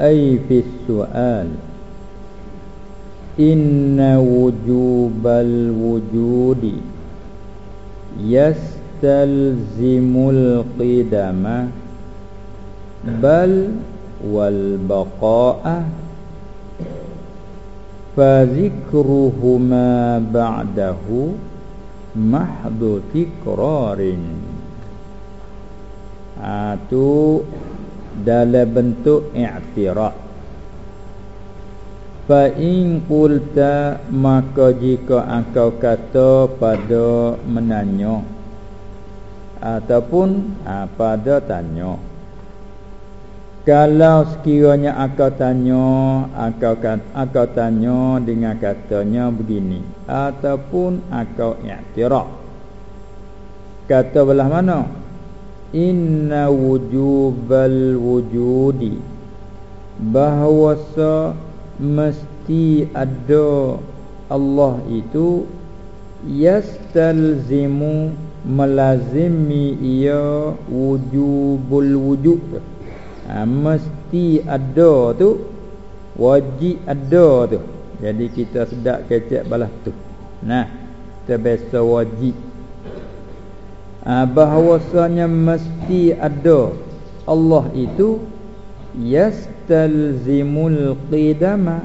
أي في السؤال. إن وجوب الوجود يستلزم القدم بل والبقاء فذكرهما بعده محض تكرار. ha, tu dalam bentuk i'tirad fa in qulta maka jika engkau kata pada menanya ataupun ha, pada tanya. Kalau sekiranya aku tanya kata aku tanya dengan katanya begini ataupun aku i'tiraf. Kata belah mana inna wujubal wujudi. Bahawa mesti ada Allah itu yastalzimu melazimi ia wujubul wujud. Ha, mesti ada tu wajib ada tu. Jadi kita sedap kecek balas tu. Nah kita biasa wajib ha, bahawasanya mesti ada. Allah itu yastalzimul qidama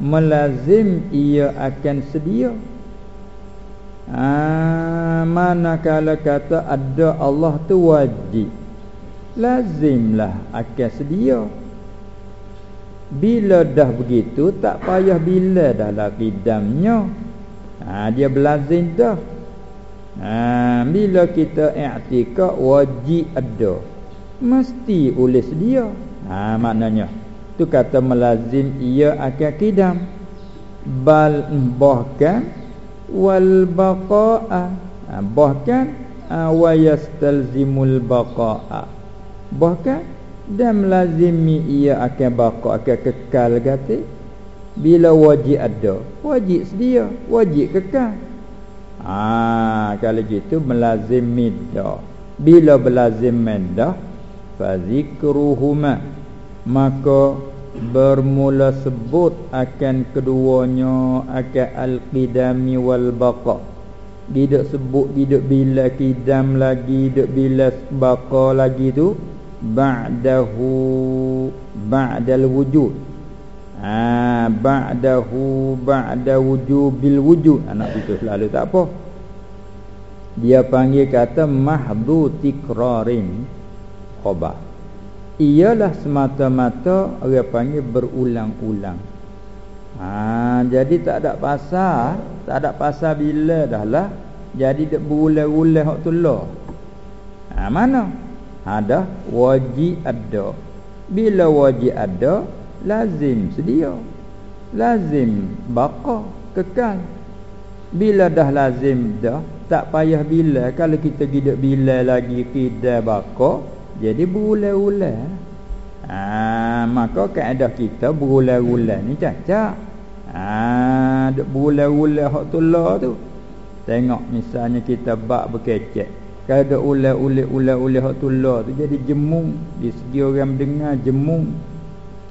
melazim ia akan sedia. Ha, manakala kata ada Allah tu wajib lazimlah akan sedia. Bila dah begitu tak payah bila dah lah bidamnya ha, dia belazim dah ha, bila kita i'tikad wajib ada. Mesti oleh sedia ha, maknanya tu kata melazim ia akan kidam bal bahkan wal baqa'a. Ha, bahkan ha, wa yastalzimul baqa'a. Bahkan dan melazimi ia akan baqa akan kekal kata bila wajib ada wajib sedia wajib kekal ah kalau gitu melazimi dah. Bila melazim dah fa zikruhuma maka bermula sebut akan keduanya akan al-qidami wal baqa tidak sebut tidak bila kidam lagi tidak bila baqa lagi tu ba'dahu ba'dal wujud ha ba'dahu ba'da wujubil wujud. Anak itu selalu tak apa. Dia panggil kata mahdhu tikrarin khabar ialah semata-mata orang panggil berulang-ulang. Ha jadi tak ada pasal. Tak ada pasal bila dah lah. Jadi berulang-ulang hak tu lah ha mana? Ada wajib ada. Bila wajib ada lazim sedia. Lazim baqa kekal. Bila dah lazim dah tak payah bila. Kalau kita tidak bila lagi kita baqa jadi berulang-ulang ha, maka kaedah kita berulang-ulang ni cacat ha, berulang-ulang hak tu tu. Tengok misalnya kita bak berkecek. Kalau ada ulat-ulat-ulat-ulat hak tular tu jadi jemung. Di segi orang dengar jemung.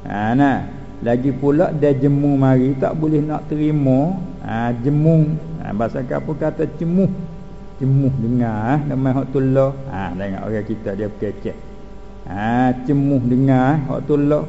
Ha nah, lagi pula dia jemung mari tak boleh nak terima ha jemung. Ha bahasa apa kata cemuh. Cemuh dengar nama hak tular. Ha tengok orang kita dia kecek. Ha cemuh dengar hak tular.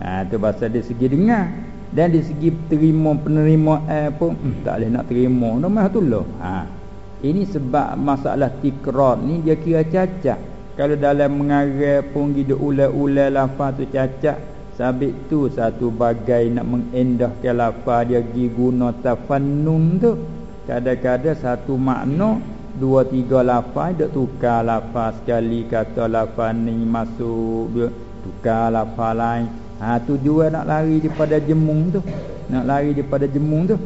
Ha tu bahasa di segi dengar dan di segi terima penerima eh pun hmm, tak boleh nak terima nama hak tular. Ha ini sebab masalah tikrar ni dia kira cacat. Kalau dalam mengarang pun hidup ulai-ulai lafaz tu cacat. Sabit tu satu bagai nak mengendahkan lafaz dia pergi guna tafannun tu. Kadang-kadang satu makna dua tiga lafaz dia tukar lafaz sekali kata lafaz ni masuk dia tukar lafaz lain. Ha tujuan nak lari daripada jemung tu. Nak lari daripada jemung tu.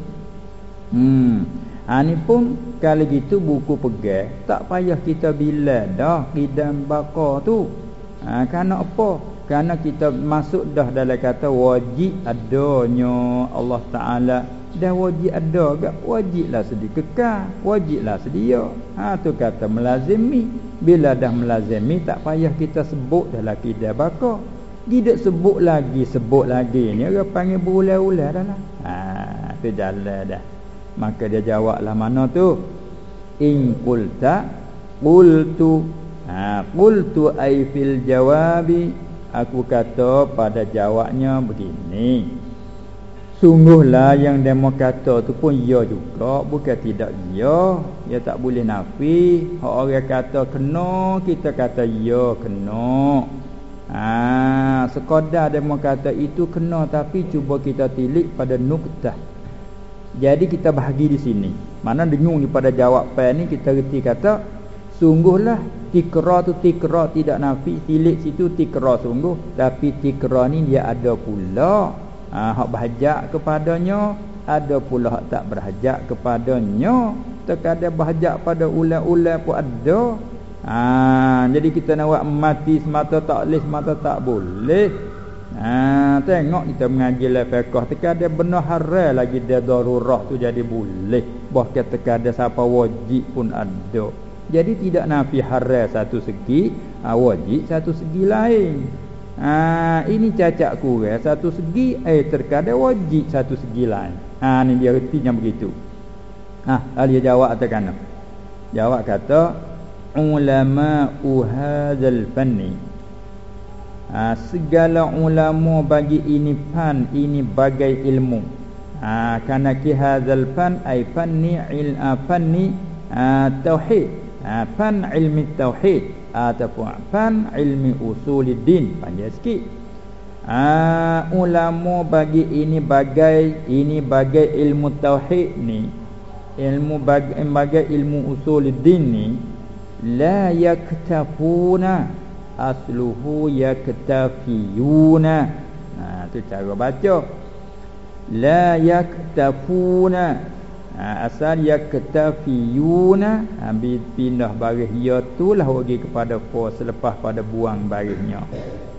Hmm. Ha ni pun kalau gitu buku pegang tak payah kita bila dah kidam bakar tu. Ha kerana apa? Kerana kita masuk dah dalam kata wajib adanya Allah Taala dah wajib ada gak wajiblah sedia kekal wajiblah sedia. Ha tu kata melazimi. Bila dah melazimi tak payah kita sebut dalam kitab bakar. Tidak sebut lagi sebut lagi. Ni orang panggil berulang-ulang dah lah. Ha tu jalan dah. Maka dia jawablah mana tu? In qulta qultu. Ha qultu ai fil jawabi aku kata pada jawabnya begini sungguhlah yang demo kata tu pun ya juga bukan tidak ya ya tak boleh nafi orang kata kena kita kata ya kena Ha, sekadar dia kata itu kena tapi cuba kita tilik pada nuktah. Jadi kita bahagi di sini. Mana dengung pada jawapan ni kita reti kata sungguhlah tikra tu tikra tidak nafi tilik situ tikra sungguh tapi tikra ni dia ada pula. Ha, hak berhajat kepadanya ada pula hak tak berhajat kepadanya. Terkadang berhajat pada ulang-ulang pun ada. Ha, jadi kita nak buat mati semata tak boleh semata tak boleh. Ha, tengok kita mengaji tekan ada benar haram lagi dia darurah tu jadi boleh. Bahkan tekan ada siapa wajib pun ada. Jadi tidak nafi haram satu segi, ha, wajib satu segi lain. Ha, ini cacat kurang satu segi eh terkadang wajib satu segi lain. Ha ni dia retinya begitu. Ha, dia jawab tekan. Jawab kata ulama hadzal fanni ha, segala ulama bagi ini fan ini bagai ilmu ha kana ki hadzal fan ai fanni il fanni tauhid ha, fan ilmi tauhid. Ataupun fan ilmi usuluddin panjang sikit. Ha, ulama bagi ini bagai ini bagai ilmu tauhid ni. Ilmu bagai, bagai ilmu usuluddin ni la yaktafuna asluhu yaktafiyuna. Ha tu cara baca. La yaktafuna ha, asal yaktafiyuna ambil ha, pindah baris ya tu lah bagi kepada fa selepas pada buang barisnya.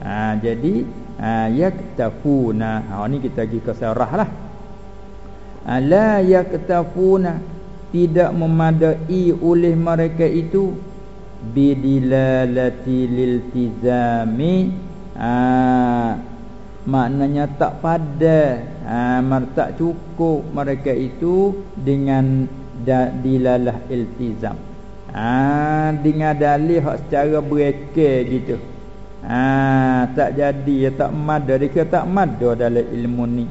Ha jadi ha, yaktafuna ha ni kita pergi ke sarah lah. Ha, la yaktafuna tidak memadai oleh mereka itu bidilalati liltizami ha, maknanya tak pada ha, tak cukup mereka itu dengan da, dilalah iltizam. Ha, dengan dalih hak secara bereke gitu. Ha, tak jadi tak mada. Dia tak mada dalam ilmu ni.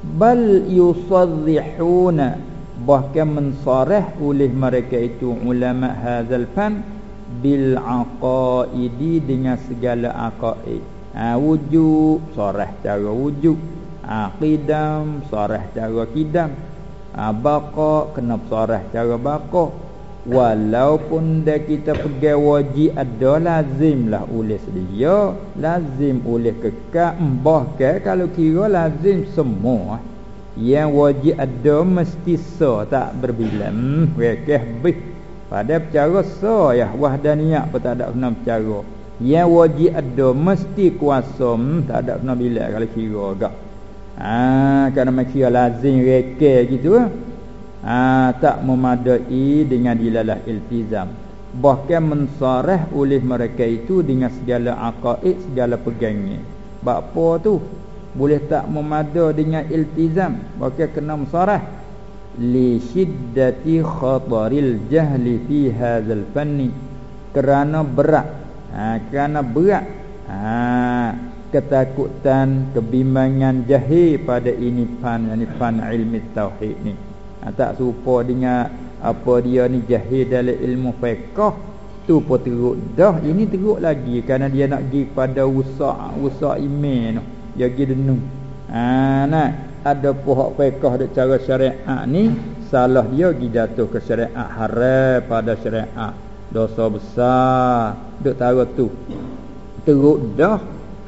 Bal yusadhihuna bahkan mensarah oleh mereka itu ulama hadzal fan bil aqaidi dengan segala aqaid ha wujud sarah cara wujud. Aqidam sarah cara kidam ha baqa kena sarah cara baqa walaupun dah kita pergi wajib ada lazimlah oleh sedia lazim oleh kekal bahkan kalau kira lazim semua. Yang wajib ada mesti so tak berbilang hmm, rekeh bih. Pada percara so ya wahdaniyah pun tak ada kena percara Yang wajib ada mesti kuasa. Hmm, Tak ada kena bila kalau kira agak. Ha, Kerana makia lazim reke gitu ha, Tak memadai dengan dilalah iltizam. Bahkan mensarah oleh mereka itu Dengan segala akaid segala pegangnya Bapa tu? Boleh tak memada dengan iltizam? Bahkan kena mensarah. Li shiddati khataril jahli fi hadzal fanni. Kerana berat ha, kerana berat. Ha, ketakutan kebimbangan jahil pada ini fan yani fan ilmi tauhid ni. Ha, tak serupa dengan apa dia ni jahil dalam ilmu fiqh. Tu pun teruk dah. Ini teruk lagi kerana dia nak pergi pada usak usak iman dia pergi denung. Ha, nak ada pohon fiqh de cara syariat ni salah dia pergi jatuh ke syariat haram pada syariat dosa besar. Duk tahu tu. Teruk dah.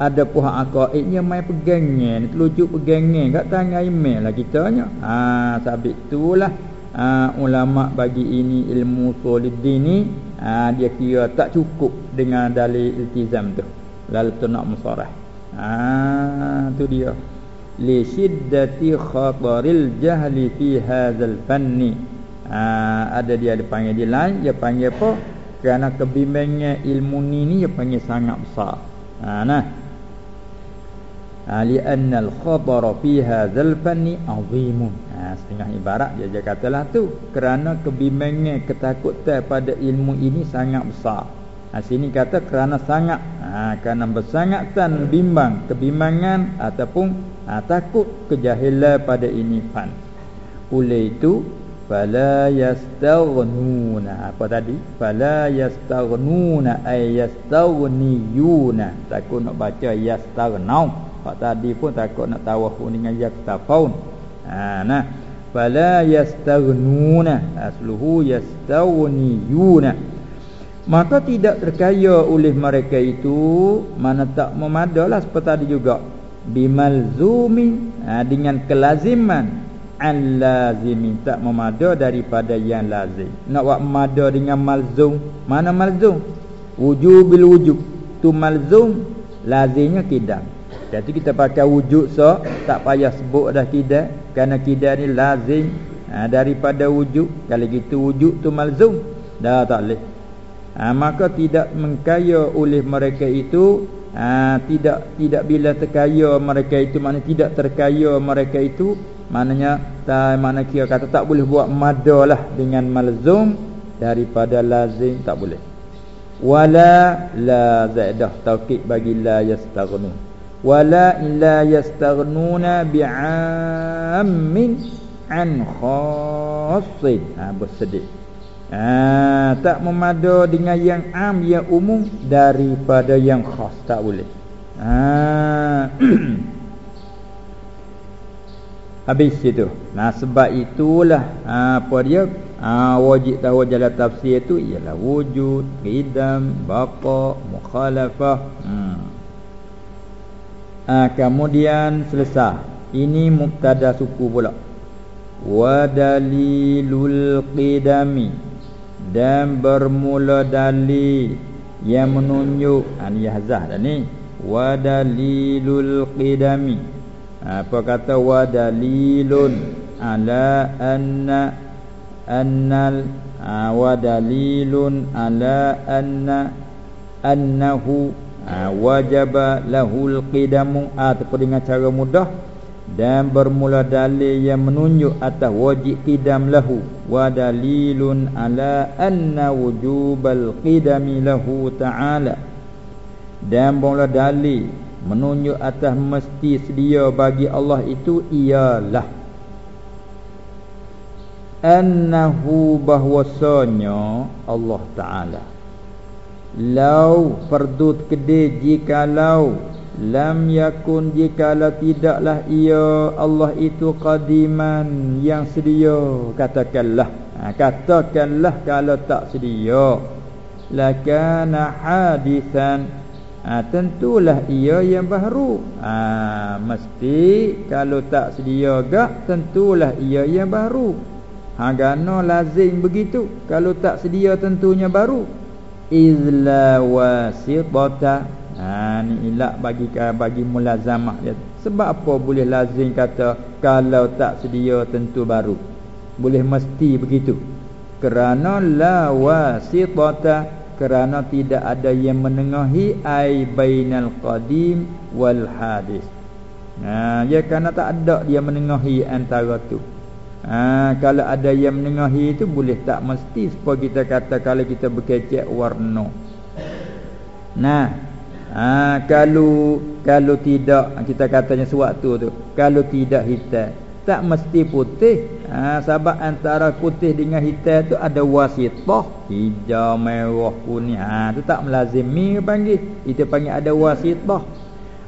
Ada pun hak akaidnya mai pegangnya telujuk pegangnya kat tangan email lah kitanya ha sabit itulah ha, ulama bagi ini ilmu soliddin ni ha, dia kira tak cukup dengan dalil iltizam tu. Lalu tu nak musarah. Ha tu dia. Li shiddati khataril jahli fi hadzal fanni. Ha, ada dia ada panggil dia lain dia panggil apa kerana kebimbangan ilmu ni ni dia panggil sangat besar. Ha nah. Ali anna al khabara fi hadzal fanni azimun. Ha setengah ibarat dia dia katalah tu. Kerana kebimbangan ketakutan pada ilmu ini sangat besar. Ha sini kata kerana sangat. Ha kerana bersangatan bimbang kebimbangan ataupun ha, takut kejahilan pada ini fan. Oleh itu fala yastaghnuna apa tadi? Fala yastaghnuna ay yastaghniyuna takut nak baca yastaghnau Pak tadi pun takut nak tawafu dengan yaktafaun. Ha nah. Fala yastaghnuna asluhu yastawniyuna. Maka tidak terkaya oleh mereka itu mana tak memadalah seperti tadi juga. Bimalzumi ha, dengan kelaziman an lazimi tak memada daripada yang lazim. Nak buat memada dengan malzum, mana malzum? Wujubil wujub. Tu malzum lazimnya kidam. Jadi kita pakai wujud so tak payah sebut dah kidah kerana kidah ni lazim ha, daripada wujud. Kalau gitu wujud tu malzum dah tak leh. Ha, maka tidak mengkaya oleh mereka itu ha, tidak tidak bila terkaya mereka itu mana tidak terkaya mereka itu maknanya tak mana kira kata tak boleh buat madalah dengan malzum daripada lazim tak boleh. Wala la zaidah taukid bagi la yastaghnu. Wala illa yastaghnuna bi'ammin an khassin. Ha bersedih. Ha tak memada dengan yang am yang umum daripada yang khas tak boleh. Ha habis itu nah sebab itulah ha, apa dia? Ha, wajib tahu jalan tafsir itu ialah wujud qidam baqa mukhalafah. Hmm. Ha, kemudian selesai. Ini mubtada suku pula. Wa dalilul qidami. Dan bermula dalil yang menunjuk an ha, yahzah dah ni. Wa dalilul qidami apa kata wa dalilun ala anna annal ha, wa dalilun ala anna annahu ha, wajaba lahul qidamu. Ataupun dengan cara mudah dan bermula dalil yang menunjuk atas wajib qidam lahu. Wa dalilun ala anna wujubal qidami lahu ta'ala. Dan bermula dalil menunjuk atas mesti sedia bagi Allah itu ialah annahu bahwasanya Allah Ta'ala. Lau fardut kede jikalau lam yakun jikalau tidaklah ia Allah itu qadiman yang sedia katakanlah. Ha, katakanlah kalau tak sedia. Lakana hadisan ha, tentulah ia yang baru. Ha, mesti kalau tak sedia gak tentulah ia yang baru. Ha gano lazim begitu. Kalau tak sedia tentunya baru. Izla wasitata. Ha ni ilak bagi bagi mulazamah dia. Sebab apa boleh lazim kata kalau tak sedia tentu baru? Boleh mesti begitu. Kerana la wasitata kerana tidak ada yang menengahi ai bainal qadim wal hadis. Ha ya kerana tak ada dia menengahi antara tu. Ha, Kalau ada yang menengahi itu Boleh tak mesti Supaya kita kata Kalau kita berkecek warna. Nah ha, Kalau Kalau tidak Kita katanya sewaktu tu Kalau tidak hitam Tak mesti putih ha, Sebab antara putih dengan hitam tu Ada wasitah Hijau, merah, kuning ha, Itu tak melazimi panggil Itu panggil ada wasitah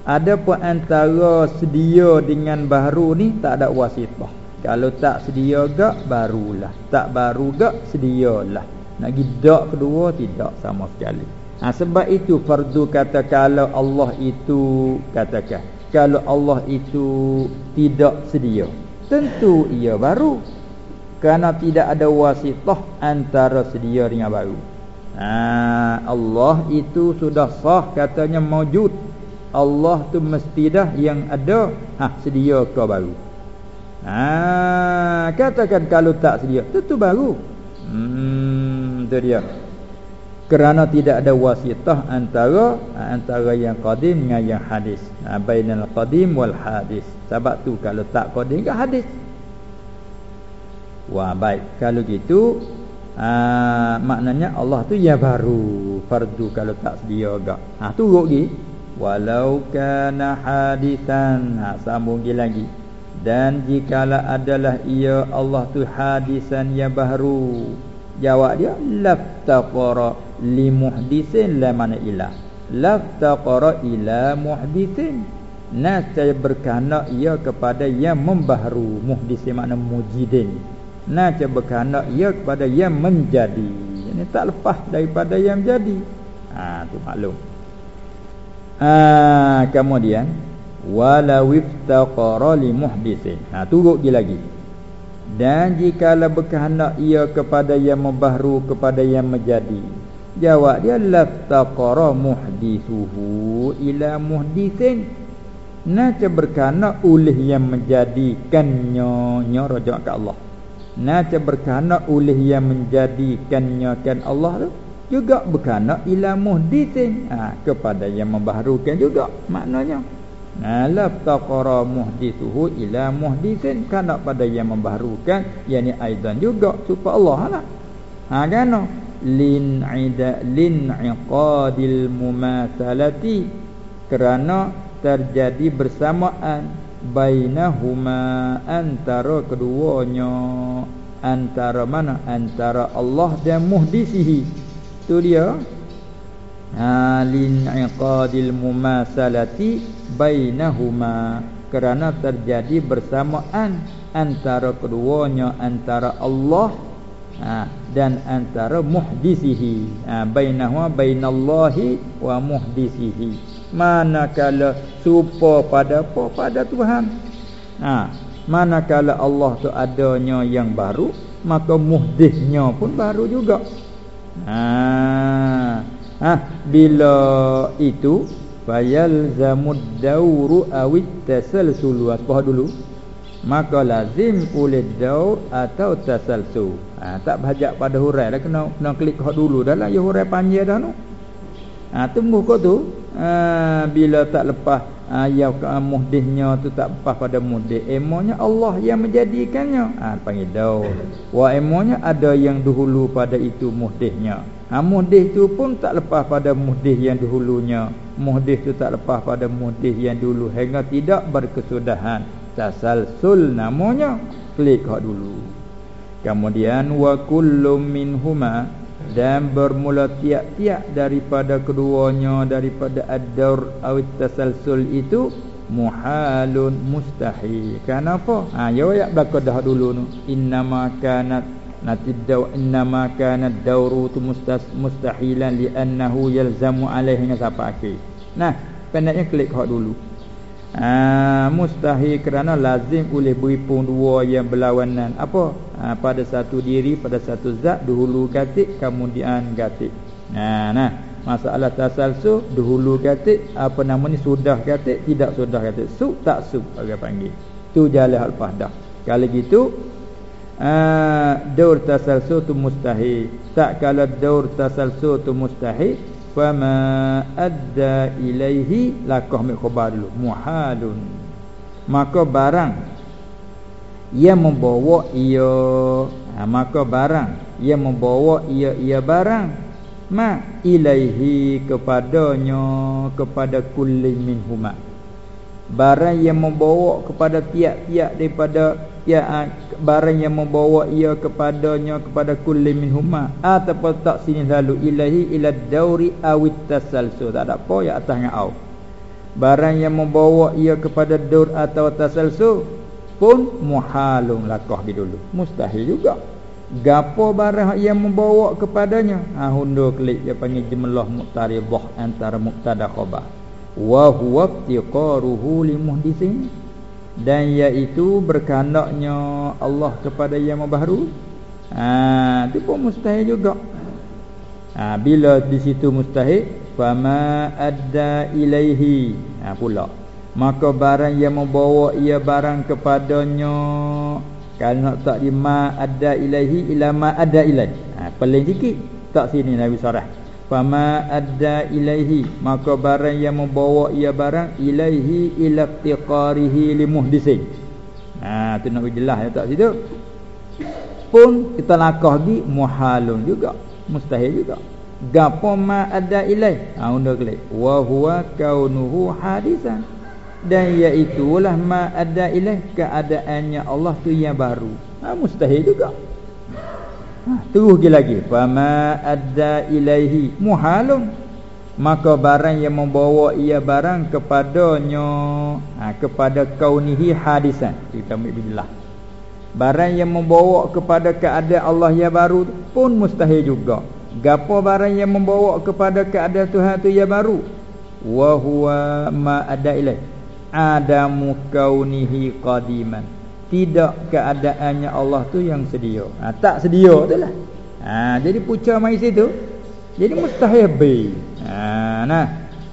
ada pun antara sedia dengan baru ni tak ada wasitah. Kalau tak sedia gak barulah. Tak baru gak sedialah. Nak gidak kedua tidak sama sekali. ha, sebab itu fardu kata kalau Allah itu katakan kalau Allah itu tidak sedia tentu ia baru kerana tidak ada wasitah antara sedia dengan baru. Ha, Allah itu sudah sah katanya maujud Allah tu mesti dah yang ada ha, sedia ke baru. Ha, katakan kalau tak sedia tentu baru. Hmm, itu dia. Kerana tidak ada wasitah antara ha, antara yang qadim dengan yang hadis. Ha, bainal qadim wal hadis sebab tu kalau tak qadim ke hadis. Wah baik. Kalau gitu aa, ah, maknanya Allah tu ya baru. Fardu kalau tak sedia agak. Ha turut lagi. Walau kana hadisan. Ha sambung lagi dan jikalau adalah ia Allah tu hadisan ya baru. Jawab dia laftaqara li muhdisin la mana ilah laftaqara ila muhdisin Nasa berkana ia kepada yang membaharu. Muhdisin makna mujidin. Naca berkehendak ia kepada yang menjadi. Ini tak lepas daripada yang jadi. Ha, tu maklum. Ha, Kemudian Walau iftaqara li muhdisin. Ha, Turut dia lagi. Dan jikalau berkehendak ia kepada yang membahru Kepada yang menjadi Jawab dia Laftaqara muhdisuhu ila muhdisin Naca berkehendak oleh yang menjadikannya Nya rajak ke Allah. Naca berkana oleh yang menjadikannya kan Allah tu juga berkana ila muhdisin ha, kepada yang membaharukan juga maknanya. La taqara muhdithuhu ila muhdisin kana pada yang membaharukan yakni aidan juga supaya Allah lah. Ha kan lin ida lin iqadil mumathalati kerana terjadi bersamaan bainahuma antara keduanya. Antara mana? Antara Allah dan muhdisihi. Tu dia. Halin iqadil mumasalati bainahuma. Kerana terjadi bersamaan antara keduanya antara Allah ha, dan antara muhdisihi. Ha, bainahuma bainallahi wa muhdisihi manakala serupa pada apa pada Tuhan? Ha manakala Allah tu adanya yang baru maka muhdisnya pun baru juga. Ha ha bila itu fayalzamud dauru awit tasalsul apa dulu maka lazim oleh daur atau tasalsul. Ha tak bahajak pada hurai dah kena kena klik hak dulu dah lah ya hurai panjang dah tu ha tunggu kau tu ha, bila tak lepas ha, yang muhdihnya tu tak lepas pada muhdih emonya Allah yang menjadikannya. Ha, panggil daun wa emonya ada yang dahulu pada itu muhdihnya. Ha, muhdih tu pun tak lepas pada muhdih yang dahulunya. Muhdih tu tak lepas pada muhdih yang dulu hingga tidak berkesudahan. Tasalsul namanya klik hak dulu. Kemudian wa kullu minhuma dan bermula tiap-tiap daripada keduanya daripada ad-daur atau tasalsul itu muhalun mustahil. Kenapa? Ha ya ayat belaka dah dulu tu. Innama kanat natidaw innama kanat dauru tu mustahilan li annahu yalzamu alaihi sampai akhir nah pendeknya klik hak dulu. Ha, mustahil kerana lazim oleh beripun dua yang berlawanan. Apa ha, pada satu diri pada satu zat dahulu gatik kemudian gatik. Ha, nah. Masalah tasalsu dahulu gatik apa nama ni sudah gatik tidak sudah gatik. Su tak su bagi panggil. Tu jalan al fahdah kalau gitu Uh, daur tasalsu tu mustahil. Tak kalau daur tasalsu tu mustahil fama adda ilaihi lakah mi khabar dulu. Muhalun maka barang yang membawa ia. Ha, maka barang. Yang membawa ia ia barang. Ma ilaihi kepadanya kepada kulli minhuma barang yang membawa kepada tiap-tiap daripada ya ah, barang yang membawa ia kepadanya kepada kulli minhuma ataupun tak sini lalu ilahi ila dauri awit tasalsul. Tak ada apa ya atasnya au. Barang yang membawa ia kepada daur atau tasalsul pun muhalun lakah di dulu. Mustahil juga. Gapo barang yang membawa kepadanya? Ha hundur klik dia panggil jumlah muqtaridah antara mubtada khabar wa huwa tiqaruhu limuhdisin dan iaitu berkehendaknya Allah kepada yang baru. Ha itu pun mustahil juga. Ha bila di situ mustahil fama adda ilaihi. Ha pula maka barang yang membawa ia barang kepadanya kalau nak tak di ma ada ilahi ila ma ada ilahi. Ha, peling sikit. Tak sini Nabi Sarah. Fama ada ilahi. Maka barang yang membawa ia barang. Ilahi ila tiqarihi limuhdisin. Ha, tu nak jelas ya tak situ. Pun kita lakah di muhalun juga. Mustahil juga. Gapo ma ada ilahi. Ha, undur klik. Wa huwa kaunuhu hadisan dan iaitulah ma ada ilaih keadaannya Allah tu yang baru. Ha, mustahil juga. Ha, terus lagi. Fa ma ada ilaihi muhalun. Maka barang yang membawa ia barang kepadanya ha, kepada kaunihi hadisan. Kita ambil billah barang yang membawa kepada keadaan Allah yang baru pun mustahil juga. Gapo barang yang membawa kepada keadaan Tuhan tu yang baru? Wa huwa ma ada ilaih adamu kaunihi qadiman. Tidak keadaannya Allah tu yang sedia. Ha, tak sedia tu lah. Ha, jadi puca mai situ jadi mustahil be ha, nah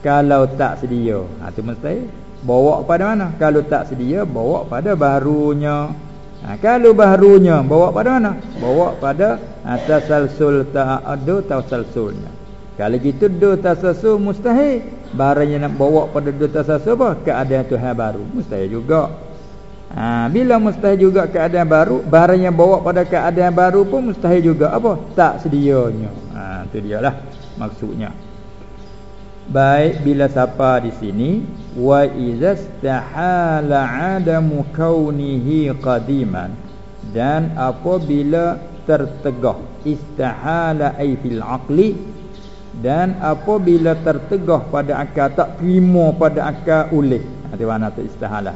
kalau tak sedia. Ha, tu mustahil. Bawa pada mana? Kalau tak sedia bawa pada barunya. Ha, kalau barunya bawa pada mana? Bawa pada atas salsul ta'adu tasalsulnya kalau gitu do tasasul mustahil. Barang yang nak bawa pada do tasasul apa? Keadaan Tuhan baru. Mustahil juga. Ha, Bila mustahil juga keadaan baru Barang yang bawa pada keadaan baru pun Mustahil juga apa? Tak sedianya. Ha, Itu dia lah maksudnya. Baik bila siapa di sini wa izastahala adamu kaunihi qadiman dan apabila tertegah istahala ay fil aqli dan apabila tertegah pada akal tak terima pada akal oleh hati mana tu istihalah.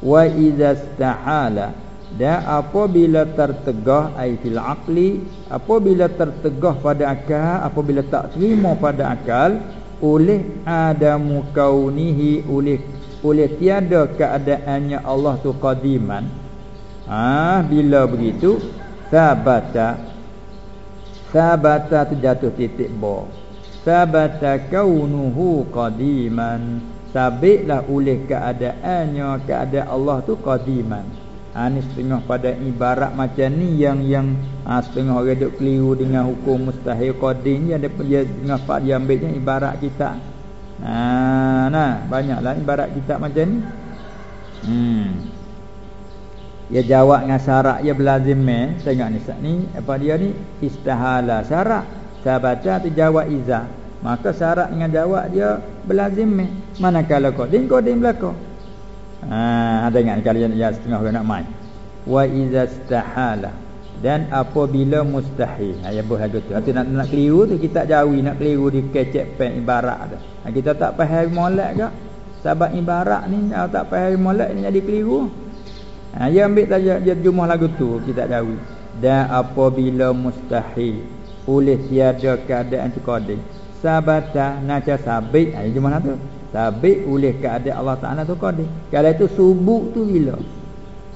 Wa idza istahala dan apabila tertegah ai fil aqli apabila tertegah pada akal apabila tak terima pada akal oleh adamu kaunihi oleh oleh tiada keadaannya Allah tu qadiman. Ah ha, bila begitu sabata sabata tu jatuh titik ba sabata kaunuhu qadiman. Sabitlah oleh keadaannya keadaan Allah tu qadiman. Ha, ni setengah pada ibarat macam ni yang yang ha, setengah orang duk keliru dengan hukum mustahil qadim ada dia dengan pak dia ambilnya ibarat kita. Ha, nah banyaklah ibarat kita macam ni. Hmm. Dia jawab dengan syarat dia belazim eh. Tengok ni ni apa dia ni? Istihala syarat saya baca tu jawab iza. Maka syarat dengan jawab dia Berlazim Manakala kodin Kodin belakang? Haa Ada ingat kalau yang, yang setengah orang nak main. Wa iza stahala. Dan apabila mustahil. Ha, Ya lagu tu Hati nak, nak keliru tu Kita jawi nak keliru di kecek pen ibarat tu. Ha, Kita tak faham molek ke Sahabat ibarat ni Kalau tak faham molek ni jadi keliru. Ha, Ya ambil saja Dia jumlah lagu tu Kita jawi Dan apabila mustahil oleh tiada keadaan tu qadim sabata naca sabit ha itu mana tu? Sabit oleh keadaan Allah Taala tu qadim kalau itu subuh tu bila?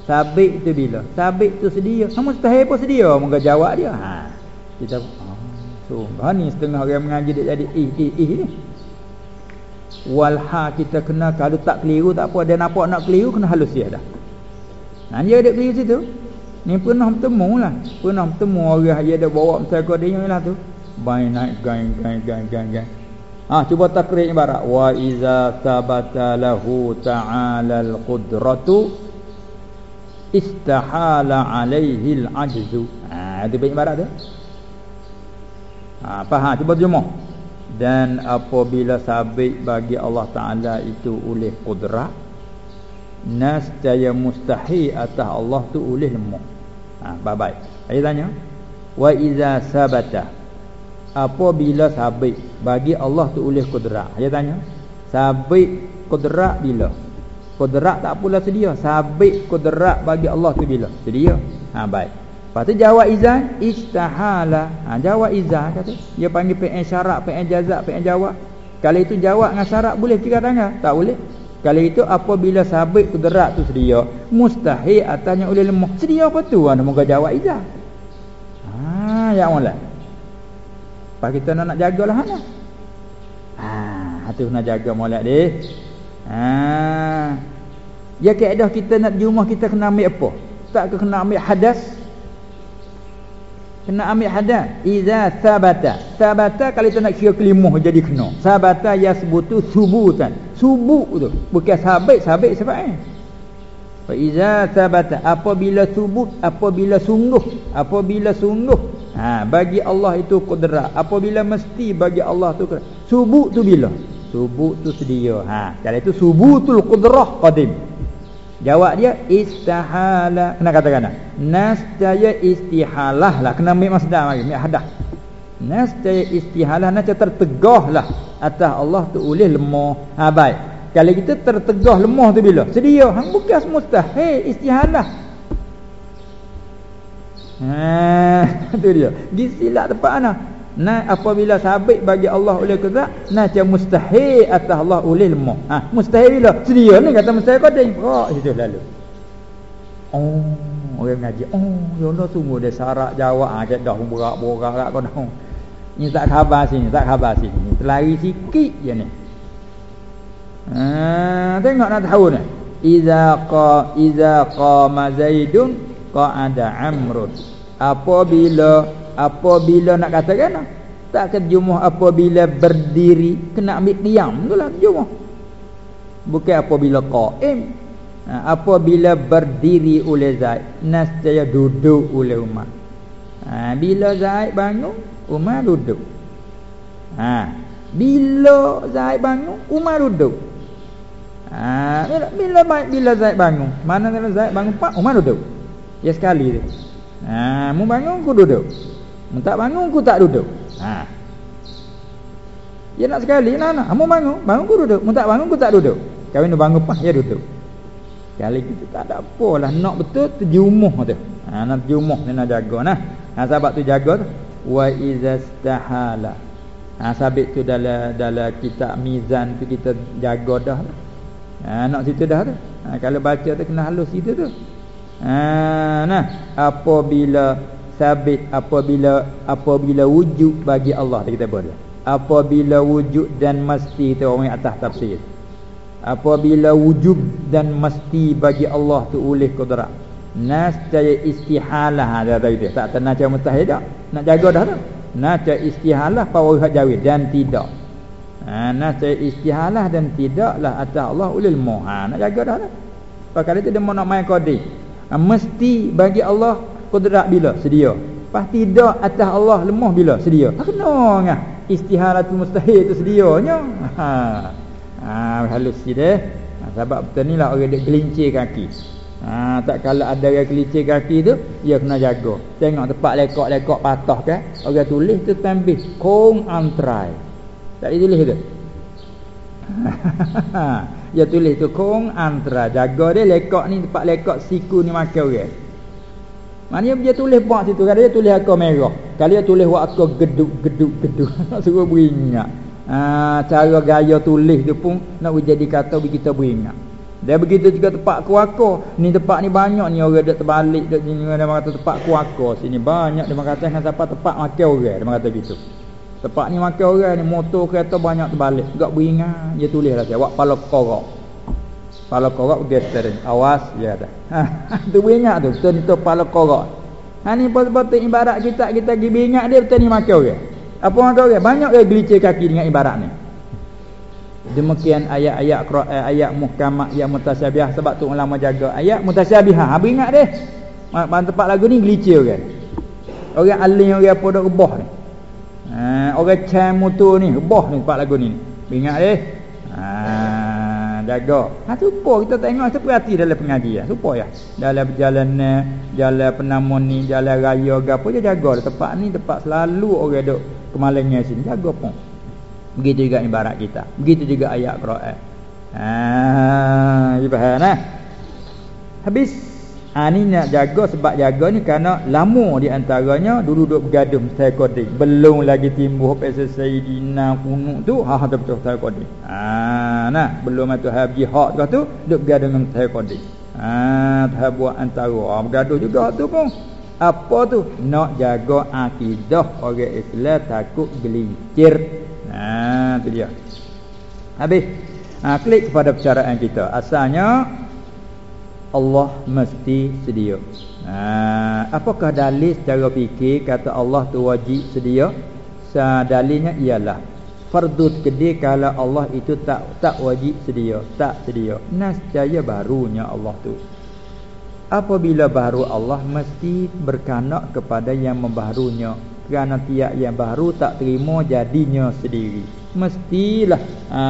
Sabit tu bila? Sabit tu sedia. Sama mustahil pun sedia. Moga jawab dia. Ha. Kita oh, sungguh ni setengah orang mengaji dia jadi ih ih ih ni. Walha kita kena kalau tak keliru tak apa. Dia nampak nak keliru kena halus dia dah. Ha dia ada keliru situ Ni pernah bertemu lah Pernah bertemu orang yang ada bawa Misal kau dia lah tu Baik naik gang gang gang gang gang Ah ha, cuba takrij ibarat wa iza tabata lahu ta'ala al-qudratu istahala alaihi al-ajzu. Ah ha, itu baik ibarat tu. Ah ha, faham cuba terjemah. Dan apabila sabit bagi Allah Taala itu oleh qudrat nas jaya mustahil atas Allah tu oleh lemah. Ha, baik. Saya tanya. Wa iza sabata. Apabila sabit bagi Allah tu oleh kudrat. Saya tanya. Sabit kudrat bila? Kudrat tak pula sedia. Sabit kudrat bagi Allah tu bila? Sedia. Ha baik. Lepas tu jawab izan istahala. Ha jawab izan kata. Dia panggil PN syarat, PN jazak, PN jawab. Kalau itu jawab dengan syarat boleh tiga tangan? Tak boleh. Kalau itu apabila sabit kudrat tu sedia, mustahil atasnya oleh lemah. Sedia apa tu? Anda moga jawab izan. Ha ya Allah. Pak kita nak nak jagalah hana. Ha tu nak jaga molek dia. Ha Ya keadaan kita nak di rumah kita kena ambil apa? Tak kena ambil hadas? Kena ambil hadas. Iza sabata. Sabata kalau kita nak kira kelimah jadi kena. Sabata yasbutu subutan. Subuk tu. Bukan sabit, sabit sebab eh. Fa iza sabata apabila subut, apabila sungguh, apabila sungguh. Ha, bagi Allah itu kudrat. Apabila mesti bagi Allah tu kudrat. Subut tu bila? Subut tu sedia. Ha, kalau itu subutul qudrah qadim. Jawab dia istihala. Kena katakan dah. Nascaya istihalah lah. Kena ambil masdar lagi. Ambil hadah. Nascaya istihalah. Nascaya tertegah lah. Atas Allah tu boleh lemah. Ha baik. Kalau kita tertegah lemah tu bila? Sedia. Hang bukan mustahil istihalah. Ha, tu dia. Gisilak tempat mana? Nah apabila sabit bagi Allah oleh kudrat, nah macam mustahil atas Allah oleh lemah. Ha, mustahil bila? Sedia ni kata mustahil qadar. Oh, itu lalu. Oh, orang ngaji. Oh, ya Allah tunggu dia syarat jawab ah ha, dah borak-borak kat kau Ni tak khabar sini, tak khabar sini. Terlari sikit je ni. Ha, tengok nak tahu ni. Iza qa iza qama Zaidun qa'ada Amrun. Apabila apabila nak katakan tak kejumuh apabila berdiri kena ambil diam itulah kejumuh bukan apabila qaim. Ha, apabila berdiri oleh Zaid nascaya duduk oleh Umar. Ha, bila Zaid bangun Umar duduk. Ha, bila Zaid bangun Umar duduk. Ha, bila, bila bila Zaid bangun mana kalau Zaid bangun pak Umar duduk. Ya sekali tu ha, mu bangun ku duduk tak bangun ku tak duduk. Ha. Ya nak sekali lah nak. Kamu bangun, bangun ku duduk. Mu tak bangun ku tak duduk. Kau ni bangun pas ya duduk. Kali kita tak ada apa lah nak betul terjumuh tu. Ha nak terjumuh ni nak jaga nah. Ha sebab tu jaga tu wa izastahala. Ha sabit tu dalam dalam kitab mizan tu kita jaga dah. Ha nak situ dah tu. Ha kalau baca tu kena halus situ tu. Ha nah apabila sabit apabila apabila wujud bagi Allah kita boleh apabila wujud dan mesti tu orang atas tafsir. Apabila wujud dan mesti bagi Allah tu oleh kudrat. Nas caya istihalah ada tadi tak tenang macam mustahil tak? Nak jaga dah tu. Nas caya istihalah power hak jawil dan tidak. Ha nas caya istihalah dan tidaklah atas Allah ulil moha nak jaga dah tu. Pakar itu dia nak main kodi ha, Mesti bagi Allah kudrat bila? Sedia. Pas tidak atas Allah lemah bila? Sedia. Tak kena ngah. Istiharatul mustahil tu sedianya. Ha. Ha halus sikit ha, sebab betul ni lah orang dia gelincir kaki. Ha tak kalau ada orang gelincir kaki tu dia kena jaga. Tengok tempat lekok-lekok patah kan orang tulis tu tambih kong antrai tak ditulis tu dia. Tulis tu kong antrai jaga dia lekok ni tempat lekok siku ni makan orang Maknanya dia tulis buat situ Kalau dia tulis akar merah. Kalau dia tulis buat akar geduk geduk geduk. Suruh beringat. Ha, Cara gaya tulis tu pun Nak jadi kata bagi kita beringat. Dia begitu juga tempat kuaka. Ni tempat ni banyak ni orang duduk terbalik. Duduk sini Dia kata tempat kuaka. Sini banyak dia kata dengan siapa tempat makan orang. Dia kata gitu Tempat ni makan orang ni motor kereta banyak terbalik. Gak beringat. Dia tulis lah Wak pala korok Pala korok getar Awas dia kata. Ha, tu ingat tu betul tu pala korok. Ha ni betul ibarat kita kita pergi ingat dia betul ni makan orang. Apa orang orang banyak dia gelicir kaki dengan ibarat ni. Demikian ayat-ayat Quran eh, ayat muhkamat yang mutasyabihah sebab tu ulama jaga ayat mutasyabihah. Ha ingat dia. Mak tempat lagu ni gelicir orang. Orang alim orang apa dak rebah ni. Ha orang cam motor ni rebah ni tempat lagu ni. Ingat dia. Ha jaga. Ha supo kita tengok kita perhati dalam pengajian. Supo ya. Dalam perjalanan, jalan penamun ni, jalan raya gapo dia jaga tempat ni tempat selalu orang duk kemalangnya sini jaga pun. Begitu juga ibarat kita. Begitu juga ayat Quran. Ha, ibarat nah. Habis Ha ni nak jaga sebab jaga ni kerana lama di antaranya dulu duk bergaduh Mustahil Qadir. Belum lagi timbul Pasal Sayyidina Kunuk tu. Ha betul betul Mustahil Qadir. Ha nah belum itu hab jihad ke tu duk bergaduh dengan Mustahil Qadir. Ha tahap buat antara. Ha, bergaduh juga tu pun. Apa tu? Nak jaga akidah orang Islam takut gelincir. Ha tu dia. Habis. Ha klik kepada percaraan kita. Asalnya Allah mesti sedia. Ha, apakah dalil secara fikir kata Allah tu wajib sedia? Sa dalilnya ialah fardu kedai kalau Allah itu tak tak wajib sedia, tak sedia. Nascaya barunya Allah tu. Apabila baru Allah mesti berkanak kepada yang membaharunya. Kerana tiap yang baru tak terima jadinya sendiri. Mestilah ha,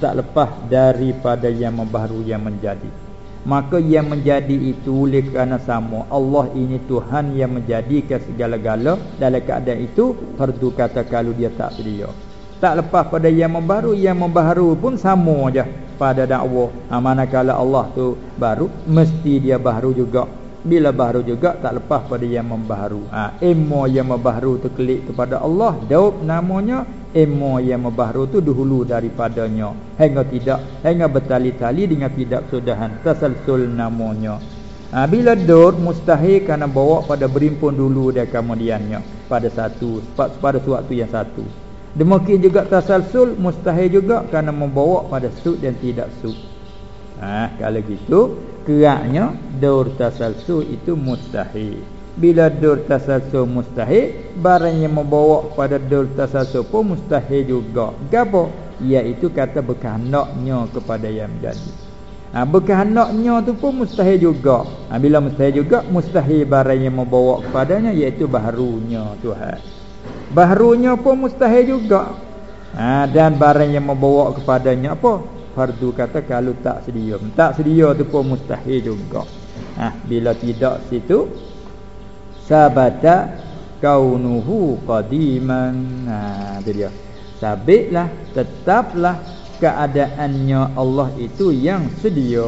tak lepas daripada yang membaharu yang menjadi maka yang menjadi itu oleh kerana sama. Allah ini Tuhan yang menjadikan segala-gala. Dalam keadaan itu fardu kata kalau dia tak sedia. Tak lepas pada yang membaru yang membaharu pun sama aja pada dakwah. Ha, manakala Allah tu baru mesti dia baharu juga bila baharu juga tak lepas pada yang membaharu. Ha, ilmu yang membaharu tu klik kepada Allah daub namanya ilmu yang membaharu tu dahulu daripadanya. Hingga tidak hingga bertali-tali dengan tidak sudahan tasalsul namanya. Ha, bila dur mustahil kerana bawa pada berimpun dulu dia kemudiannya pada satu pada suatu yang satu. Demikian juga tasalsul mustahil juga kerana membawa pada sud dan tidak sud ha, kalau gitu keraknya dur tasalsul itu mustahil. Bila dur tasalsul mustahil barang yang membawa pada dur tasalsul pun mustahil juga. Gapo? Iaitu kata berkehendaknya kepada yang menjadi ha, berkehendaknya tu pun mustahil juga. Ha, bila mustahil juga mustahil barang yang membawa kepadanya iaitu baharunya Tuhan. Baharunya pun mustahil juga. Ha, dan barang yang membawa kepadanya apa fardu kata kalau tak sedia. Tak sedia tu pun mustahil juga. Ha, bila tidak situ sabata kaunuhu qadiman. Ha tu dia. Sabitlah tetaplah keadaannya Allah itu yang sedia.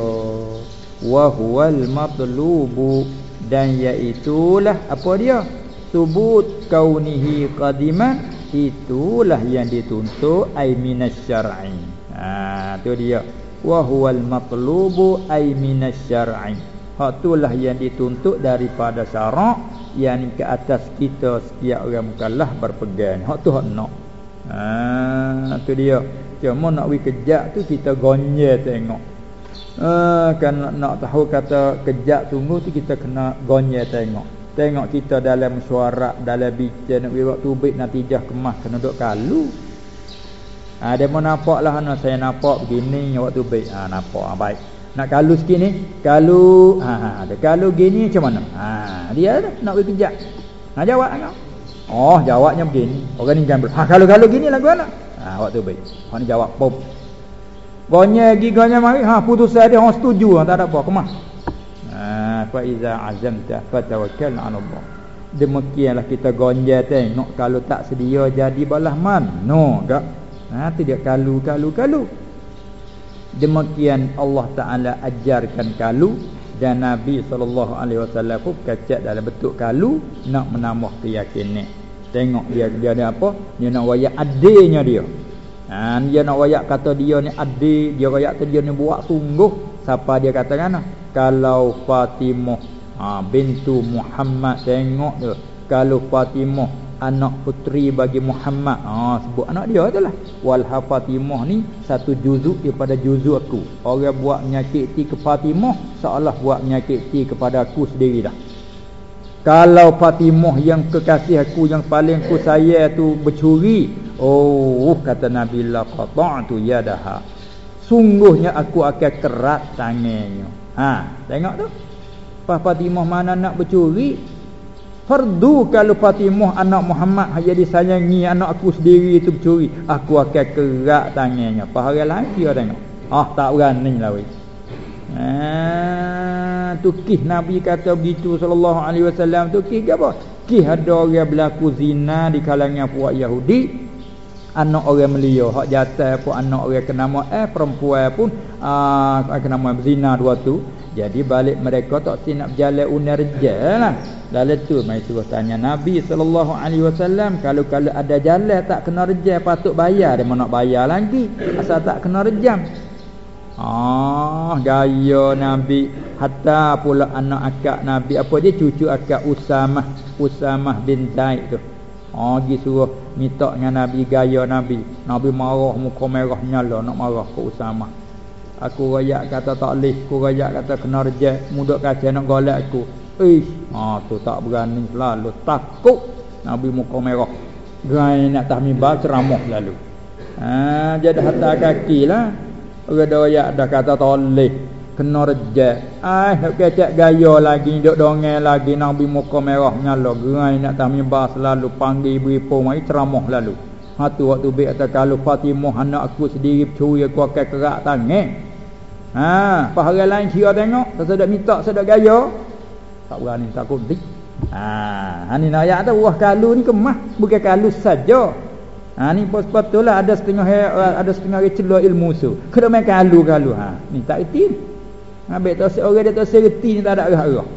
Wa huwal matlubu. Dan iaitulah apa dia? Subut kaunihi qadiman itulah yang dituntut ai minasyar'i Ha tu dia. Wa huwal matlubu ay minasyar'i. Hak itulah yang dituntut daripada syarak yang ke atas kita setiap orang mukallaf berpegang. Hak tu hak nak. Ha tu dia. Cuma nak wi kejak tu kita gonye tengok. Ha kan nak, nak tahu kata kejak tunggu tu kita kena gonye tengok. Tengok kita dalam suara dalam bicara nak buat tubik natijah kemas kena duk kalu. Ha, dia mau nampak lah no, saya nampak begini waktu baik. Ha, nampak ha, baik. Nak kalu sikit ni. Kalu. Ha, ha, kalu gini macam mana? Ha, dia nak pergi kejap. Ha, jawab kan? Oh, jawabnya begini. Orang ni jangan ber... Ha, kalau-kalau gini lah gua nak. Ha, waktu baik. Orang ni jawab. Pop. Gonya lagi, gonya mari. Ha, putus saya dia. Orang setuju. Ha, tak ada apa. Kemah. Ha, fa iza azamta fatawakkal 'ala Allah. Demikianlah kita gonja tengok kalau tak sedia jadi balah man. No, tak. Ha dia kalu kalu kalu. Demikian Allah Taala ajarkan kalu dan Nabi wasallam pun kacak dalam bentuk kalu nak menambah keyakinan. Tengok dia dia ni apa? Dia nak wayak adilnya dia. Ha dia nak wayak kata dia ni adil, dia wayak kata dia ni buat sungguh. Siapa dia katakan Kalau Fatimah ha, bintu Muhammad tengok dia. Kalau Fatimah anak putri bagi Muhammad. Ha sebut anak dia itulah. Wal Fatimah ni satu juzuk daripada juzuk aku. Orang buat menyakiti ke Fatimah seolah buat menyakiti kepada aku sendiri dah. Kalau Fatimah yang kekasih aku yang paling ku sayang tu bercuri, oh kata Nabi la qata'tu yadaha. Sungguhnya aku akan kerat tangannya. Ha, tengok tu. Fatimah mana nak bercuri, Fardu kalau Fatimah anak Muhammad hanya disayangi anak aku sendiri itu bercuri, aku akan kerak tangannya. Apa hari lain dia tengok. Ah tak berani lah weh. Ah tu kih Nabi kata begitu sallallahu alaihi wasallam tu kih apa? Kih ada orang berlaku zina di kalangan puak Yahudi. Anak orang melia. Hak jatuh pun anak orang kena eh perempuan pun ah uh, kena berzina dua tu. Jadi balik mereka tak si nak berjalan unar je lah Lalu tu mai suruh tanya Nabi sallallahu alaihi wasallam kalau kalau ada jalan tak kena rejam patut bayar. Dia nak bayar lagi asal tak kena rejam. Ah gaya Nabi. Hatta pula anak akak Nabi. Apa dia? Cucu akak Usamah Usamah bin Zaid tu. Ah gi suruh minta dengan Nabi gaya Nabi. Nabi marah muka merah nyala nak marah ke Usamah. Aku rayak kata tak leh, aku rayak kata kena rejam, mudak kaca nak golek aku. Ish, ha tu tak berani selalu takut Nabi muka merah. Gai nak tahmibah ceramah lalu. Ha jadi hatta kaki lah. Orang doyak dah kata toleh kena rejak. Ah nak kecek gaya lagi duk dongeng lagi Nabi muka merah nyala. Gai nak tahmibah selalu panggil ibu-ibu mai ceramah lalu. Ha tu waktu be kata kalau Fatimah anak aku sendiri curi aku akan kerak tangan. Ha, pahala lain kira tengok, tak sedap minta, sedap gaya. Tak berani takut dik. Ha, ni nak ayat tu wah kalu ni kemah, bukan kalu saja. Ha ni pos betul lah ada setengah ada setengah celua ilmu tu. Kena main kalu kalu ha. Ni tak reti. Habis tu orang dia tak serti ni tak ada arah.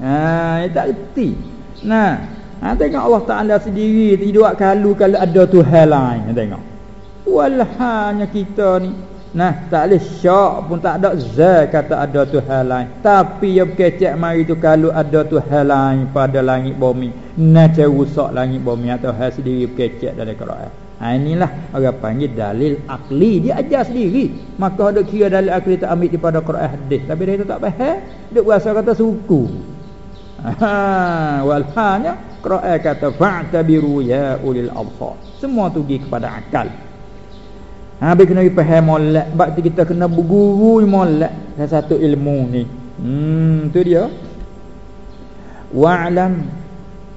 Ha, ni tak reti. Nah, ha, tengok Allah Taala sendiri tidak kalu kalau ada Tuhan lain, tengok. Walhanya kita ni Nah, tak boleh syak pun tak ada zat kata ada Tuhan lain. Tapi yang kecek mari tu kalau ada Tuhan lain pada langit bumi, nak rusak langit bumi atau hal sendiri kecek dari Quran. Ha inilah orang panggil dalil akli dia ajar sendiri. Maka ada kira dalil akli tak ambil daripada Quran hadis. Tapi dia tak faham, dia berasa kata suku. Ha walhanya Quran kata fa'tabiru ya ulil absar. Semua tu pergi kepada akal. Habis kena faham molek tu kita kena berguru molek satu ilmu ni Hmm tu dia Wa'lam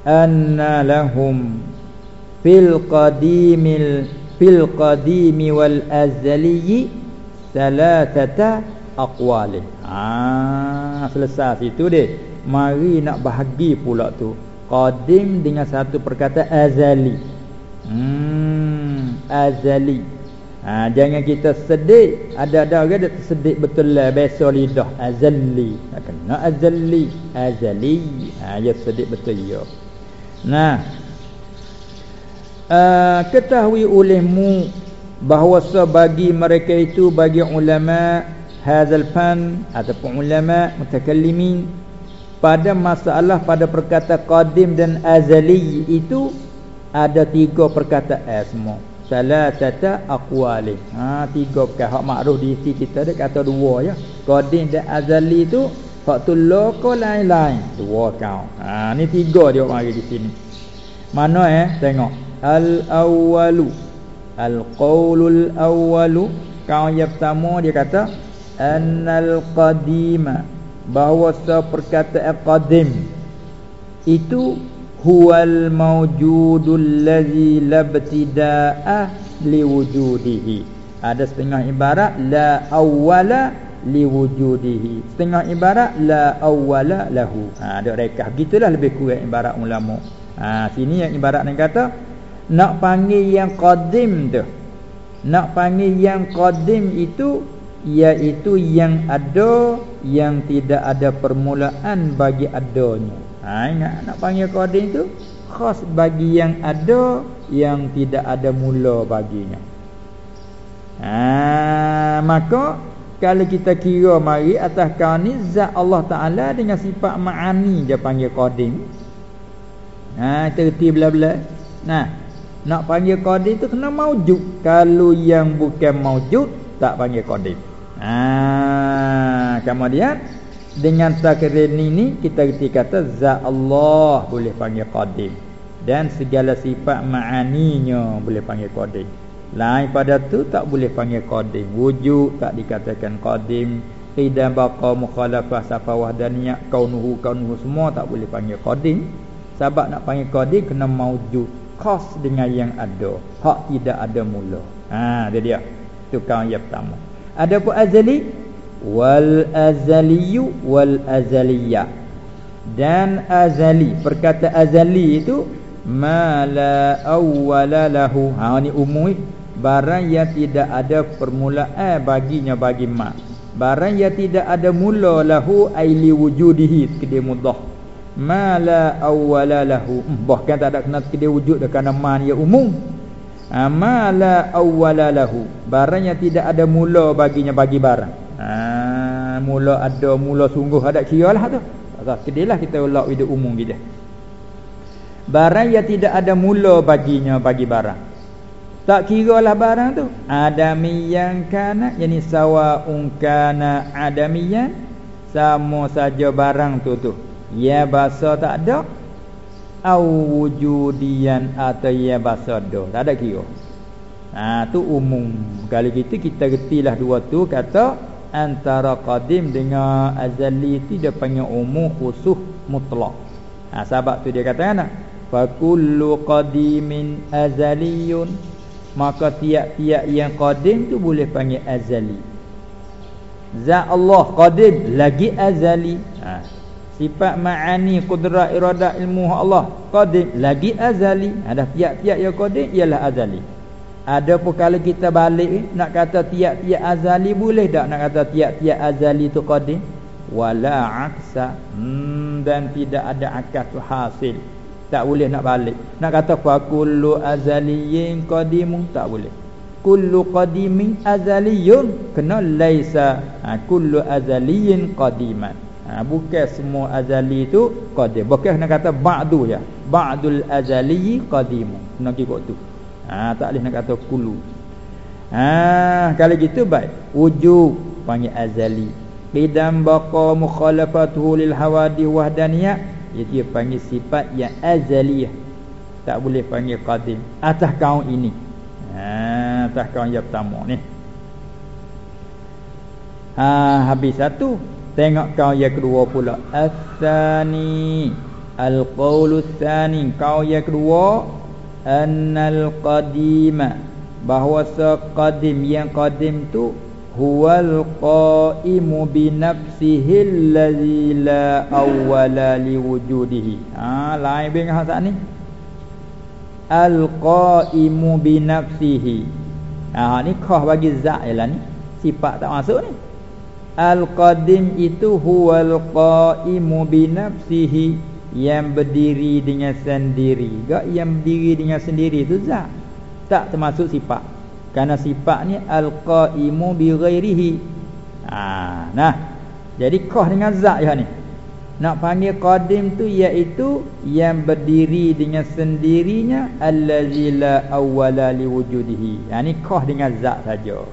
Anna lahum Fil qadimil Fil qadimi wal azaliyi Salatata aqwali Ah Selesai situ deh Mari nak bahagi pula tu. Qadim dengan satu perkata azali. Hmm Azali. Ha, jangan kita sedih. Ada-ada orang dia tersedik betul lah. Biasa lidah. Azali. Ha, Kena azali. Azali. Ha, Ya sedih betul ya Nah uh, Ketahui olehmu Bahawa bagi mereka itu Bagi ulama Hazal fan Ataupun ulama Mutakallimin Pada masalah Pada perkata Qadim dan azali Itu Ada tiga perkataan semua. Salatata aqwali. Ha tiga perkara hak makruf di sisi kita dia kata dua ya. Qadim dan azali tu hak tu loko lain-lain. Dua kau ha ni tiga dia mari di sini. Mana eh? Tengok al awwalu al qaulul awwalu. Kau yang pertama dia kata annal qadima. Bahawa perkataan qadim itu huwal mawjudul ladzi labtida'a liwujudihi. Ada setengah ibarat la awwala liwujudihi. Setengah ibarat la awwala lahu. Ha ada rekah. Gitulah lebih kurang ibarat ulama. Ha sini yang ibarat yang kata nak panggil yang qadim tu nak panggil yang qadim itu iaitu yang ada yang tidak ada permulaan bagi adanya Ha ingat nak panggil qadim tu khas bagi yang ada yang tidak ada mula baginya. Ha maka kalau kita kira mari atas kani zat Allah Taala dengan sifat ma'ani dia panggil qadim. Ha terti bela-bela. Nah, nak panggil qadim tu kena maujud. Kalau yang bukan maujud tak panggil qadim. Ha kemudian dengan takrir ini kita reti kata zat Allah boleh panggil qadim dan segala sifat ma'aninya boleh panggil qadim lain pada tu tak boleh panggil qadim wujud tak dikatakan qadim. Idan baqa mukhalafah safa wahdaniyah kaunuhu kaunuhu semua tak boleh panggil qadim sebab nak panggil qadim kena maujud khas dengan yang ada. Hak tidak ada mula. Ha dia dia. Tu yang pertama. Adapun azali wal azaliyu wal azaliyah dan azali perkata azali itu ma la awwala lahu. Ha ni umum barang yang tidak ada permulaan baginya bagi ma barang yang tidak ada mula lahu aili wujudihi kedai mudah ma la awwala lahu. Hmm, bahkan tak ada kena kedai wujud kerana ma ni umum. Ha, ma la awwala lahu. Barang yang tidak ada mula baginya bagi barang. Ha, mula ada mula sungguh ada kira lah tu. Tak kedai lah kita ulak hidup umum kita barang yang tidak ada mula baginya bagi barang. Tak kira lah barang tu. Adamiyan kana Yani sawa'un kana adamiyan Sama saja barang tu tu Ya bahasa tak ada? Au wujudian Atau ya bahasa ada? Tak ada kira. Ha tu umum. Kali kita kita getilah dua tu Kata Antara qadim dengan azali Dia panggil umum khusus mutlak. Ha sebab tu dia kata kan Fakullu qadimin azaliyun. Maka tiap-tiap yang qadim tu boleh panggil azali. Zat Allah qadim lagi azali. Ha. Sifat ma'ani qudrat iradah ilmu Allah. Qadim. Lagi azali. Ada tiap-tiap yang qadim ialah azali. Ada pun kalau kita balik eh, nak kata tiap-tiap azali boleh tak nak kata tiap-tiap azali tu qadim? Wala aksa. Hmm, dan tidak ada akad hasil. Tak boleh nak balik. Nak kata fa kullu azaliyin qadimun? Tak boleh. Kullu qadimin azaliyun. Kena laisa ha, kullu azaliyin qadiman ha, bukan semua azali tu qadim bukan nak kata ba'du ya ba'dul azali qadimun kena ikut tu. Ha, tak boleh nak kata kullu ha, kalau gitu baik. Wujud panggil azali. Bidam baqa mukhalafatuhu lil hawadih wahdaniyah. Ia dia panggil sifat yang azaliyah. Tak boleh panggil qadim. Atas kaum ini. Ha atas kaum yang pertama ni. Ha habis satu tengok kaum yang kedua pula. Asani alqaulu tsani kaum yang kedua. Annal qadima bahawa qadim. Yang qadim tu huwal qaimu bi nafsihi allazi la awwala li wujudihi ha lain dengan hak ni. Al qaimu bi nafsihi ha ni kah bagi zat ialah ni. Sifat tak masuk ni al qadim itu huwal qaimu bi nafsihi yang berdiri dengan sendiri gak yang berdiri dengan sendiri tu zat tak termasuk sifat kerana sifat ni al-qaimu bi ghairihi. Ha, nah. Jadi qah dengan zat je ni. Nak panggil qadim tu iaitu yang berdiri dengan sendirinya allazi la awwala li wujudihi. Ha ni qah dengan zat saja.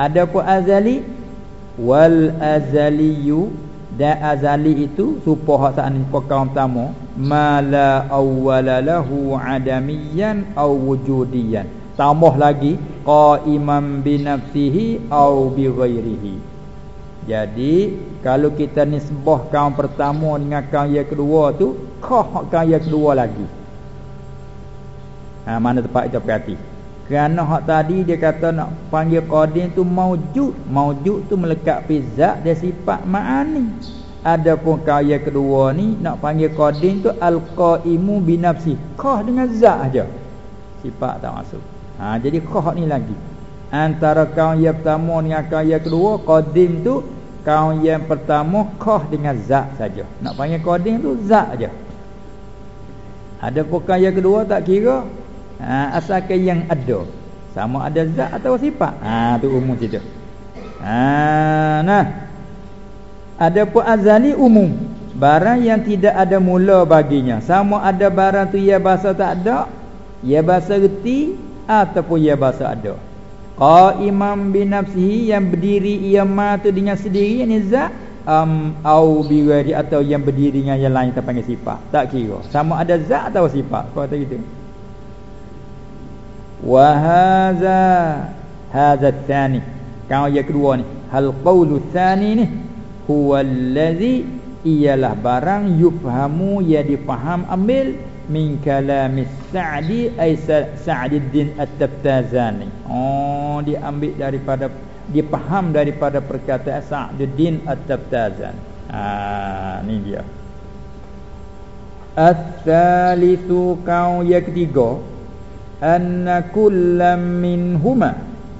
Adapun azali wal azaliyu dan azali itu supaya hak saat ni perkara pertama mala awwala lahu adamiyan aw wujudiyan. Tambah lagi qaiman bi nafsihi au bi ghairihi. Jadi kalau kita nisbah kaum pertama dengan kaum yang kedua tu kah kaum yang kedua lagi. Ha mana tempat kita perhati kerana hak tadi dia kata nak panggil qadim tu maujud maujud tu melekat fi zat dia sifat ma'ani adapun kaum yang kedua ni nak panggil qadim tu al-qaimu bi nafsi kah dengan zat aja sifat tak masuk Ha, jadi khah ni lagi. Antara kaum yang pertama dengan kaum yang kedua, qadim tu kaum yang pertama khah dengan zat saja. Nak panggil qadim tu zat aja. Ada pokok yang kedua tak kira. Ha, asalkan yang ada. Sama ada zat atau sifat. Ha, tu umum situ. Ha, nah. Ada pun azali umum. Barang yang tidak ada mula baginya. Sama ada barang tu ia bahasa tak ada. Ia bahasa reti ataupun ia bahasa ada qaimam bi nafsihi yang berdiri ia ma tu dengan sendiri ni zat um, au bi atau yang berdiri dengan yang lain kita panggil sifat tak kira sama ada zat atau sifat apa kata gitu wa hadza hadza tsani kau yang kedua ni. Hal qawlu tsani ni. Huwa allazi ialah barang yufhamu ya difaham ambil. Min kalamis Sa'di. Ay Sa'diddin At-Tabtazani. Oh, dia ambil daripada dia faham daripada perkataan Sa'diddin At-Tabtazani. Ah, ni dia. As-salisu kau yang ketiga Anna kullam minhuma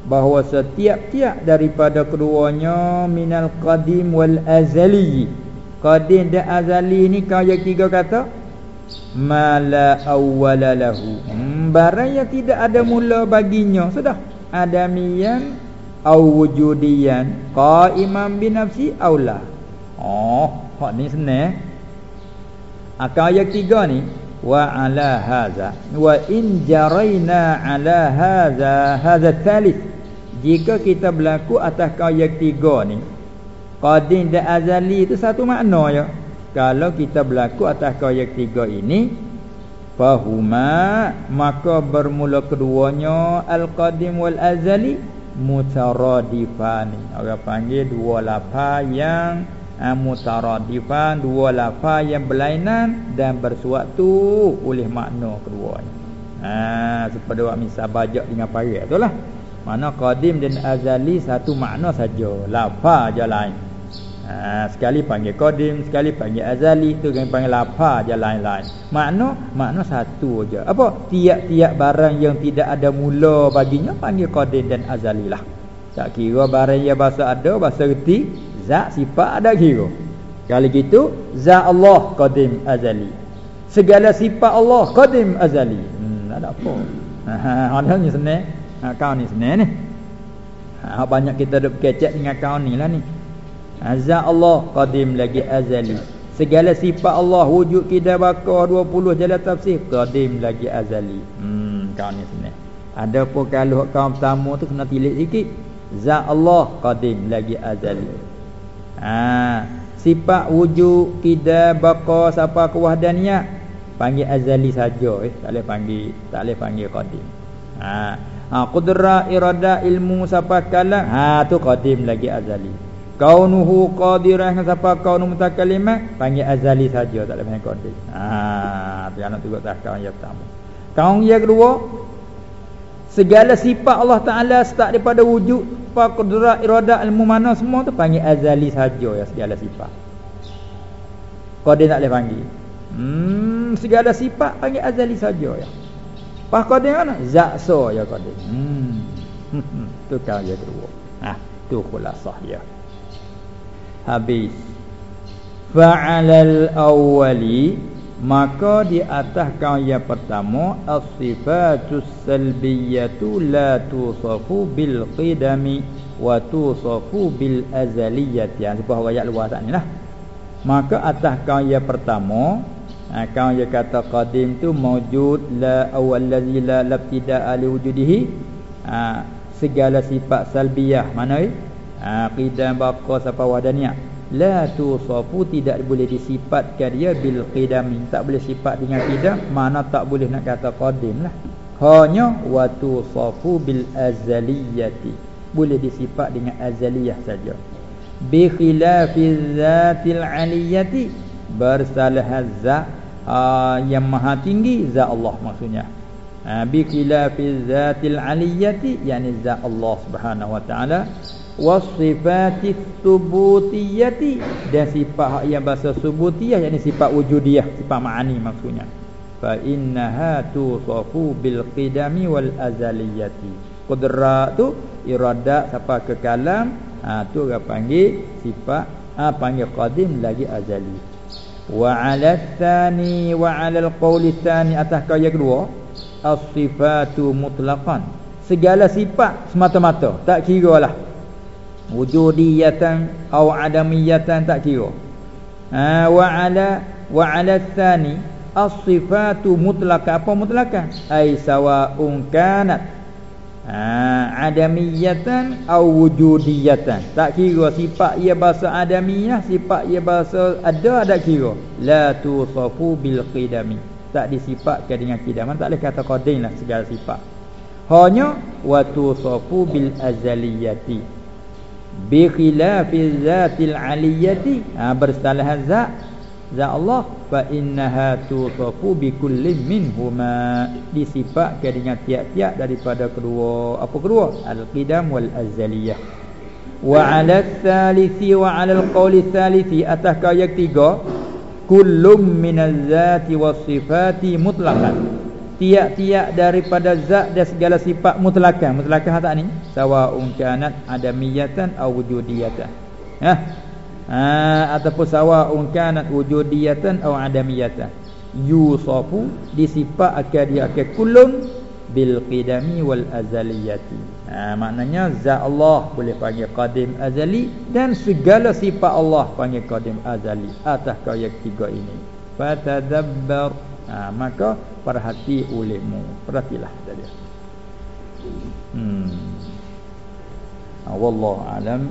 Bahawa setiap-tiap daripada keduanya Minal qadim wal azali. Qadim dan azali ni kau yang ketiga kata Mala awwala lahu. Hmm, Barang yang tidak ada mula baginya Sudah. Adamiyan Awujudiyan Qaiman binafsi awla Oh Hak ni senang. Akal ayat tiga ni wa ala hadza wa in jaraina ala hadza hadza thalith. Jika kita berlaku atas ayat tiga ni qadim dan azali itu satu makna ya. Kalau kita berlaku atas ayat tiga ini fahuma maka bermula keduanya al qadim wal azali mutaradifani. Orang panggil dua lafaz yang mutaradifan dua lafaz yang berlainan dan bersuatu oleh makna keduanya. Ha seperti wak misal bajak dengan parit itulah. Mana qadim dan azali satu makna saja. Lafaz je lain. Ha, sekali panggil qadim sekali panggil azali tu kan panggil lafaz je lain-lain. Makna makna satu aja apa? Tiap-tiap barang yang tidak ada mula baginya panggil qadim dan azali lah. Tak kira barang yang bahasa ada bahasa reti Zat sifat ada kira. Kalau gitu Zat Allah Qadim Azali. Segala sifat Allah Qadim Azali. Hmm ada apa. Ada ni senang ha, Kau ni senang ni. Ha, Banyak kita duduk kecek dengan kau ni lah ni. Ha, Zat Allah Qadim lagi Azali. Segala sifat Allah Wujud kita bakar 20 jalan tafsir Qadim lagi Azali. Hmm kau ni senang ada pun kalau kaum pertama tu kena tilik sikit Zat Allah Qadim lagi Azali ha, Sifat wujud Kida Baqa Siapa kewahdannya Panggil azali saja eh. Tak boleh panggil Tak boleh panggil qadim ha. ha. Qudra irada ilmu Siapa kalam Ha tu qadim lagi azali Kaunuhu qadirah Siapa kaunu mutakalimat Panggil azali saja Tak boleh panggil qadim Ha Tu yang nak tengok tak Kaun yang pertama Kaun yang kedua Segala sifat Allah Ta'ala Start daripada wujud Sifat kudrat iradat ilmu mana semua tu Panggil azali saja ya segala sifat. Kau dia tak boleh panggil. Hmm, Segala sifat panggil azali saja ya. Pas kau dia mana? Zakso ya kau dia. Hmm. Tu kau dia kedua. Nah, tu khulasah ya Habis. Fa'alal awwali maka di atas kau yang pertama as-sifatus salbiyatu la tusafu bil qidami wa tusafu bil azaliyati. Ya sebuah ayat luar tak lah. Maka atas kau yang pertama ha, kau yang kata qadim tu maujud la awal ladzi la labtida ali wujudihi. Ha, segala sifat salbiyah mana eh ha, qidam baqa siapa wadaniyah la tusafu tidak boleh disifatkan dia bil qidam. Tak boleh sifat dengan qidam mana tak boleh nak kata qadim lah. Hanya wa tusafu bil azaliyati. Boleh disifat dengan azaliyah saja. Bi khilafi zatil aliyati. Bersalah zat uh, yang maha tinggi zat Allah maksudnya. Uh, bi khilafi zatil aliyati yani zat Allah Subhanahu wa taala wasifati thubutiyati dan sifat yang bahasa subutiyah yakni sifat wujudiyah sifat ma'ani maksudnya. Fa innaha tusafu bil qidami wal azaliyati. Qudrat tu iradat siapa kekalam ha tu orang panggil sifat ha panggil qadim lagi azali. Wa 'ala tsani wa 'ala al qawli tsani atas kaya kedua as-sifatu mutlaqan. Segala sifat semata-mata. Tak kira lah wujudiyatan atau adamiyatan tak kira. Ha wa ala wa ala tsani as-sifatu mutlaqah apa mutlaqah ai sawa'un kanat. Ha adamiyatan atau wujudiyatan tak kira sifat ia bahasa adamiyah sifat ia bahasa ada ada kira. La tusafu bil qidami. Tak disifatkan dengan kidaman tak boleh kata qadim lah segala sifat. Hanya wa tusafu bil azaliyati bi khilafi zatil aliyati. Ha, bersalahan zat zat Allah. Fa innaha tusafu bi kulli minhuma. Disifatkan dengan tiap-tiap daripada kedua apa kedua? Al qidam wal azaliyah wa ala thalithi wa ala al qawli thalithi atas kaya ketiga kullum minaz zati was sifati mutlaqan tiap-tiap daripada zat dan segala sifat mutlakan mutlakan tak ni? Sawaun kanat adamiyatan aw wujudiyatan. Ha ha ataupun sawaun kanat wujudiyatan aw adamiyatan. Yusafu disifat akan dia akan kullun bil qidami wal azaliyati. Ha maknanya zat Allah boleh panggil qadim azali dan segala sifat Allah panggil qadim azali atas kau yang tiga ini. Fatadabbar ha, maka perhati olehmu perhatilah saja hmm. Ha, wallahu alam